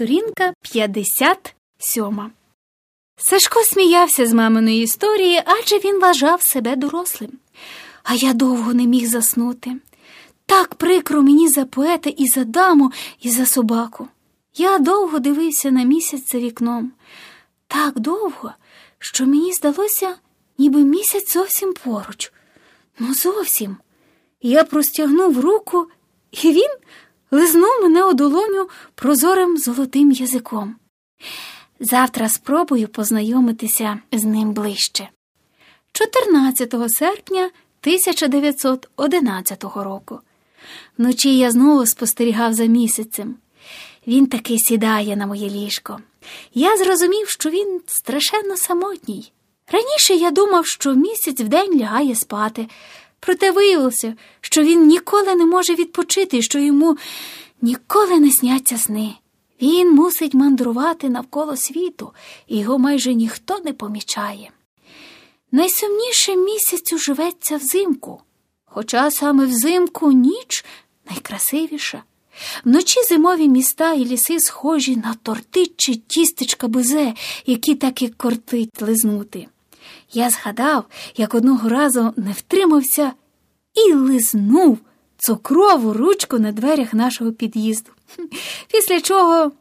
Сторінка 57. Сашко сміявся з маминої історії, адже він вважав себе дорослим. А я довго не міг заснути. Так прикро мені за поета і за даму, і за собаку. Я довго дивився на місяць за вікном. Так довго, що мені здалося, ніби місяць зовсім поруч. Ну, зовсім. Я простягнув руку, і він лизнув мене у долоню прозорим золотим язиком. Завтра спробую познайомитися з ним ближче. 14 серпня 1911 року. Вночі я знову спостерігав за місяцем. Він таки сідає на моє ліжко. Я зрозумів, що він страшенно самотній. Раніше я думав, що місяць вдень лягає спати, проте виявилося, що він ніколи не може відпочити, що йому ніколи не сняться сни. Він мусить мандрувати навколо світу, і його майже ніхто не помічає. Найсумніше місяцю живеться взимку, хоча саме взимку ніч найкрасивіша. Вночі зимові міста і ліси схожі на торти чи тістечка безе, які так і кортить лизнути. Я згадав, як одного разу не втримався і лизнув цукрову ручку на дверях нашого під'їзду. Після чого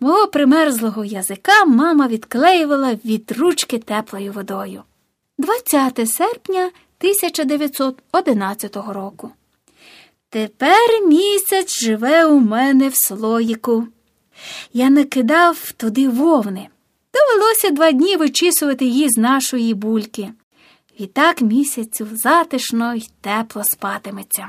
мого примерзлого язика мама відклеювала від ручки теплою водою. 20 серпня 1911 року. Тепер місяць живе у мене в слоїку. Я накидав туди вовни. Довелося два дні вичісувати її з нашої бульки. Відтак місяцю затишно й тепло спатиметься.